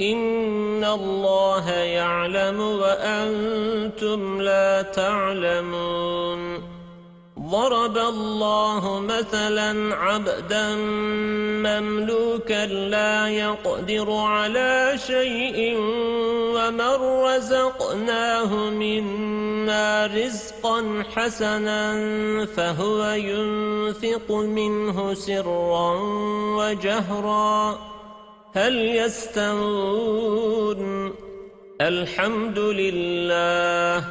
إن الله يعلم وأنتم لا تعلمون ضرب الله مثلا عبدا مملوكا لا يقدر على شيء ومن رزقناه منا رزقا حسنا فهو ينفق منه سرا وجهرا هل يستوون؟ الحمد لله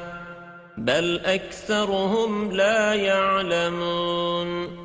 بل أكثرهم لا يعلمون.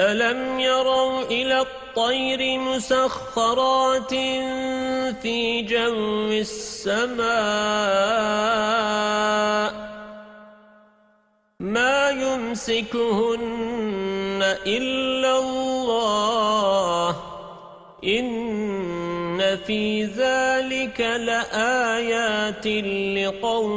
ألم يروا إلى الطير مسخرات في جو السماء ما يمسكهن إلا الله إن في ذلك لآيات لقوم